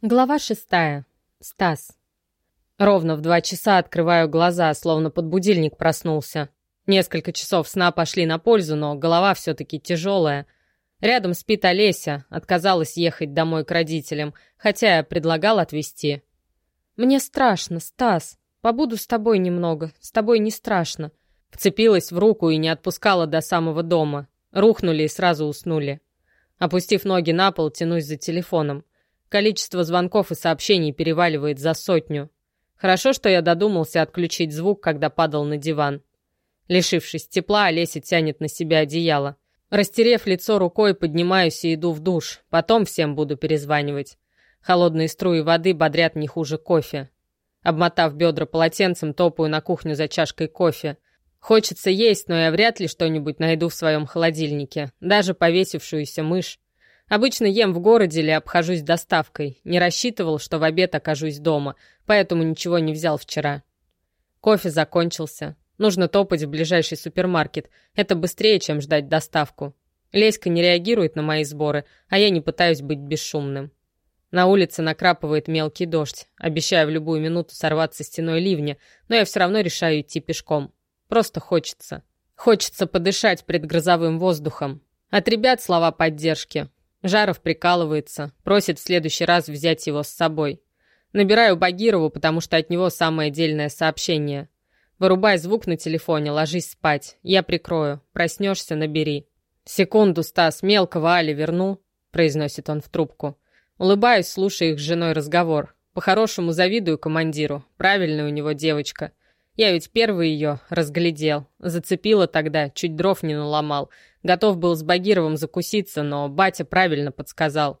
Глава шестая. Стас. Ровно в два часа открываю глаза, словно под будильник проснулся. Несколько часов сна пошли на пользу, но голова все-таки тяжелая. Рядом спит Олеся, отказалась ехать домой к родителям, хотя я предлагал отвезти. «Мне страшно, Стас. Побуду с тобой немного. С тобой не страшно». Вцепилась в руку и не отпускала до самого дома. Рухнули и сразу уснули. Опустив ноги на пол, тянусь за телефоном. Количество звонков и сообщений переваливает за сотню. Хорошо, что я додумался отключить звук, когда падал на диван. Лишившись тепла, Олеся тянет на себя одеяло. Растерев лицо рукой, поднимаюсь и иду в душ. Потом всем буду перезванивать. Холодные струи воды бодрят не хуже кофе. Обмотав бедра полотенцем, топаю на кухню за чашкой кофе. Хочется есть, но я вряд ли что-нибудь найду в своем холодильнике. Даже повесившуюся мышь. Обычно ем в городе или обхожусь доставкой. Не рассчитывал, что в обед окажусь дома, поэтому ничего не взял вчера. Кофе закончился. Нужно топать в ближайший супермаркет. Это быстрее, чем ждать доставку. Леська не реагирует на мои сборы, а я не пытаюсь быть бесшумным. На улице накрапывает мелкий дождь. Обещаю в любую минуту сорваться стеной ливня, но я все равно решаю идти пешком. Просто хочется. Хочется подышать предгрозовым воздухом. От ребят слова поддержки. Жаров прикалывается, просит в следующий раз взять его с собой. Набираю Багирову, потому что от него самое дельное сообщение. Вырубай звук на телефоне, ложись спать. Я прикрою. Проснешься, набери. «Секунду, Стас, мелкого Али верну», — произносит он в трубку. Улыбаюсь, слушая их с женой разговор. По-хорошему завидую командиру. Правильная у него девочка. Я ведь первый ее разглядел. Зацепила тогда, чуть дров не наломал. Готов был с Багировым закуситься, но батя правильно подсказал.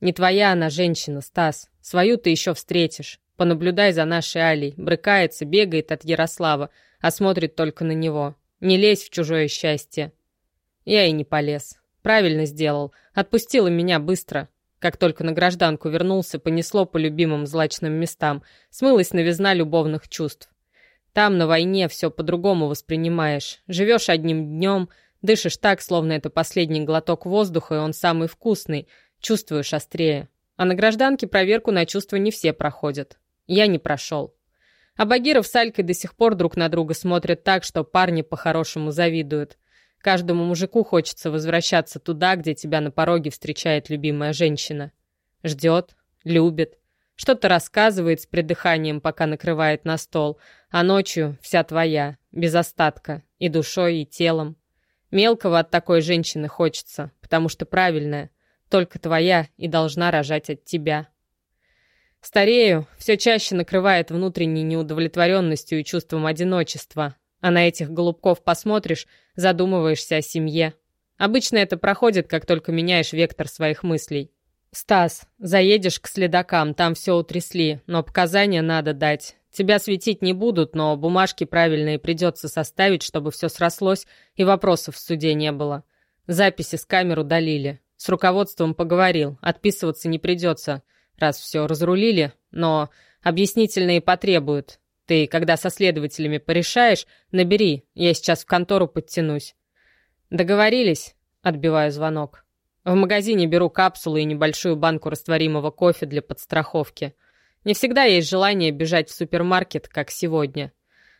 Не твоя она женщина, Стас. Свою ты еще встретишь. Понаблюдай за нашей Алей. Брыкается, бегает от Ярослава, а смотрит только на него. Не лезь в чужое счастье. Я и не полез. Правильно сделал. Отпустила меня быстро. Как только на гражданку вернулся, понесло по любимым злачным местам. Смылась новизна любовных чувств. Там, на войне, все по-другому воспринимаешь. Живешь одним днем, дышишь так, словно это последний глоток воздуха, и он самый вкусный. Чувствуешь острее. А на гражданке проверку на чувства не все проходят. Я не прошел. А Багиров с Алькой до сих пор друг на друга смотрят так, что парни по-хорошему завидуют. Каждому мужику хочется возвращаться туда, где тебя на пороге встречает любимая женщина. Ждет, любит, что-то рассказывает с придыханием, пока накрывает на стол, а ночью вся твоя, без остатка, и душой, и телом. Мелкого от такой женщины хочется, потому что правильная, только твоя и должна рожать от тебя. Старею, все чаще накрывает внутренней неудовлетворенностью и чувством одиночества, а на этих голубков посмотришь, задумываешься о семье. Обычно это проходит, как только меняешь вектор своих мыслей. «Стас, заедешь к следакам, там все утрясли, но показания надо дать. Тебя светить не будут, но бумажки правильные придется составить, чтобы все срослось и вопросов в суде не было. Записи с камер удалили. С руководством поговорил, отписываться не придется, раз все разрулили, но объяснительные потребуют. Ты, когда со следователями порешаешь, набери, я сейчас в контору подтянусь». «Договорились?» — отбиваю звонок. В магазине беру капсулы и небольшую банку растворимого кофе для подстраховки. Не всегда есть желание бежать в супермаркет, как сегодня.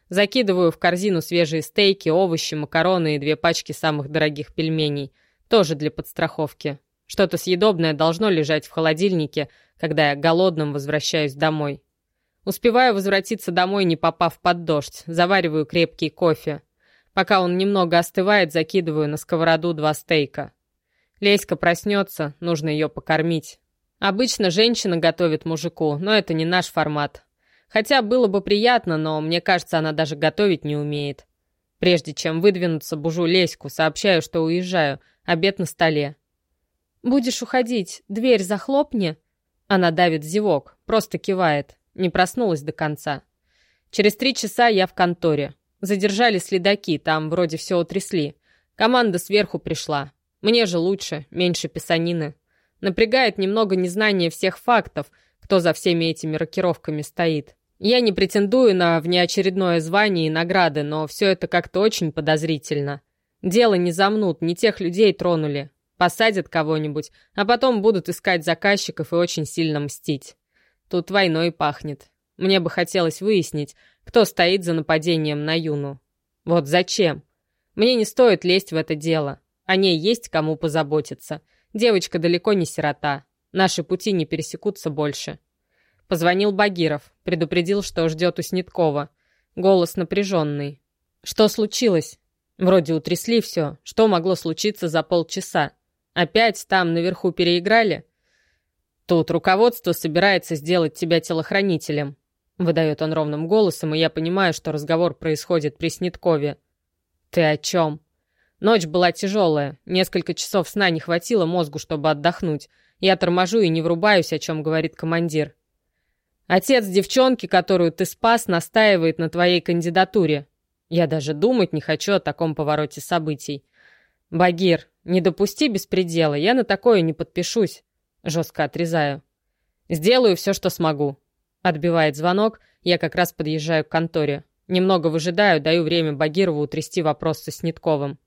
Закидываю в корзину свежие стейки, овощи, макароны и две пачки самых дорогих пельменей. Тоже для подстраховки. Что-то съедобное должно лежать в холодильнике, когда я голодным возвращаюсь домой. Успеваю возвратиться домой, не попав под дождь. Завариваю крепкий кофе. Пока он немного остывает, закидываю на сковороду два стейка. Леська проснется, нужно ее покормить. Обычно женщина готовит мужику, но это не наш формат. Хотя было бы приятно, но мне кажется, она даже готовить не умеет. Прежде чем выдвинуться, бужу Леську, сообщаю, что уезжаю. Обед на столе. «Будешь уходить, дверь захлопни?» Она давит зевок, просто кивает. Не проснулась до конца. Через три часа я в конторе. Задержали следаки, там вроде все утрясли. Команда сверху пришла. Мне же лучше, меньше писанины. Напрягает немного незнание всех фактов, кто за всеми этими рокировками стоит. Я не претендую на внеочередное звание и награды, но все это как-то очень подозрительно. Дело не замнут, не тех людей тронули. Посадят кого-нибудь, а потом будут искать заказчиков и очень сильно мстить. Тут войной пахнет. Мне бы хотелось выяснить, кто стоит за нападением на Юну. Вот зачем? Мне не стоит лезть в это дело. О ней есть кому позаботиться. Девочка далеко не сирота. Наши пути не пересекутся больше. Позвонил Багиров, предупредил, что ждет у Снеткова. Голос напряженный. Что случилось? Вроде утрясли все. Что могло случиться за полчаса? Опять там наверху переиграли? Тут руководство собирается сделать тебя телохранителем. Выдает он ровным голосом, и я понимаю, что разговор происходит при Сниткове. Ты о чем? Ночь была тяжелая. Несколько часов сна не хватило мозгу, чтобы отдохнуть. Я торможу и не врубаюсь, о чем говорит командир. Отец девчонки, которую ты спас, настаивает на твоей кандидатуре. Я даже думать не хочу о таком повороте событий. Багир, не допусти беспредела, я на такое не подпишусь. Жестко отрезаю. Сделаю все, что смогу. Отбивает звонок, я как раз подъезжаю к конторе. Немного выжидаю, даю время Багирову утрясти вопрос со Снитковым.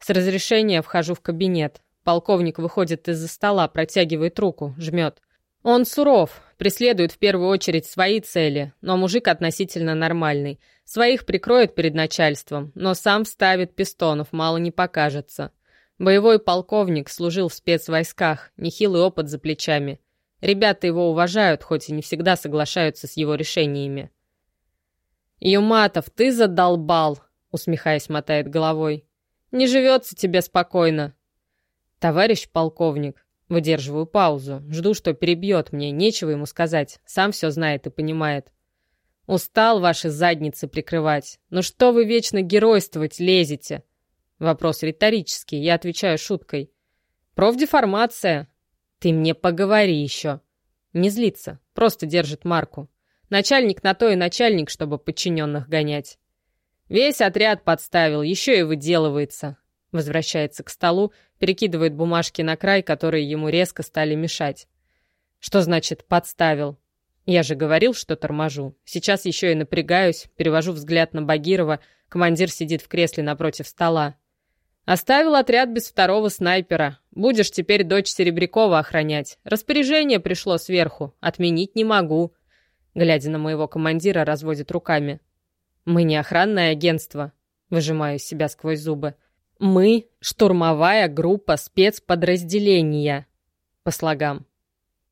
С разрешения вхожу в кабинет. Полковник выходит из-за стола, протягивает руку, жмет. Он суров, преследует в первую очередь свои цели, но мужик относительно нормальный. Своих прикроет перед начальством, но сам ставит пистонов, мало не покажется. Боевой полковник служил в спецвойсках, нехилый опыт за плечами. Ребята его уважают, хоть и не всегда соглашаются с его решениями. «Юматов, ты задолбал!» — усмехаясь, мотает головой. «Не живется тебе спокойно!» «Товарищ полковник!» Выдерживаю паузу, жду, что перебьет мне, нечего ему сказать, сам все знает и понимает. «Устал ваши задницы прикрывать. Ну что вы вечно геройствовать лезете?» Вопрос риторический, я отвечаю шуткой. «Профдеформация». «Ты мне поговори еще». Не злится, просто держит марку. Начальник на то и начальник, чтобы подчиненных гонять. Весь отряд подставил, еще и выделывается. Возвращается к столу, перекидывает бумажки на край, которые ему резко стали мешать. Что значит «подставил»? Я же говорил, что торможу. Сейчас еще и напрягаюсь, перевожу взгляд на Багирова. Командир сидит в кресле напротив стола. Оставил отряд без второго снайпера. Будешь теперь дочь Серебрякова охранять. Распоряжение пришло сверху. Отменить не могу. Глядя на моего командира, разводит руками. Мы не охранное агентство. Выжимаю себя сквозь зубы. Мы — штурмовая группа спецподразделения. По слогам.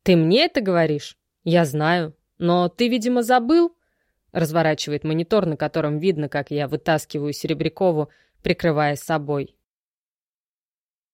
Ты мне это говоришь? Я знаю. Но ты, видимо, забыл? Разворачивает монитор, на котором видно, как я вытаскиваю Серебрякову, прикрывая собой.